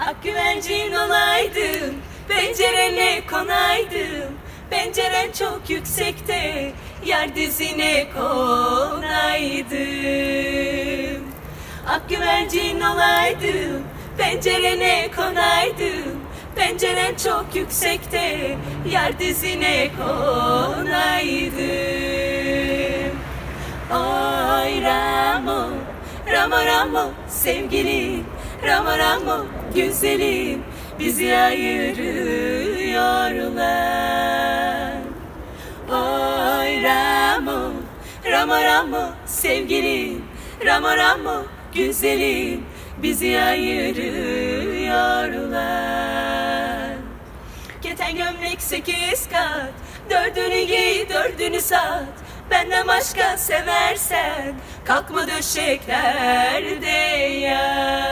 Ak güvercin olaydım Pencerene konaydım Penceren çok yüksekte Yer dizine konaydım Ak güvercin olaydım Pencerene konaydım Penceren çok yüksekte Yer dizine konaydım Ay Ramo Ramo Ramo sevgilim Ramo Ramo güzelim Bizi ayırıyorlar. Ay Ramo Ramo Ramo sevgilim Ramo Ramo güzelim Bizi ayırıyorlar. Keten gömlek sekiz kat Dördünü giy dördünü sat. Benden başka seversen Kalkma döşeklerde yat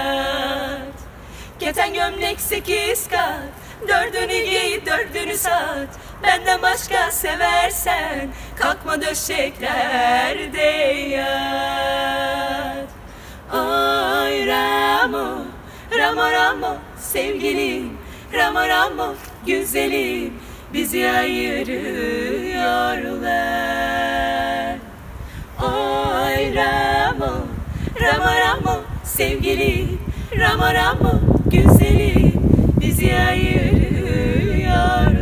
Keten gömlek sekiz kat. Dördünü giy dördünü sat. Benden başka seversen Kalkma döşeklerde yat. Ay Ramo Ramo Ramo sevgilim. Ramo Ramo güzelim. Bizi ayırıyorlar. Ay Ramo Ramo Ramo sevgilim. Ramo Ramo Bizi ayırıyorlar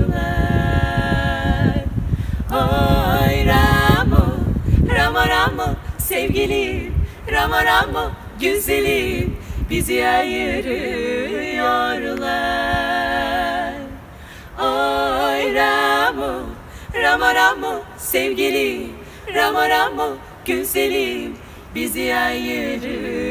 Ay Ramo Ramo Ramo sevgilim Ramo Ramo güzelim Bizi ayırıyorlar. Ay Ramo Ramo Ramo sevgilim Ramo Ramo güzelim Bizi ayırıyorlar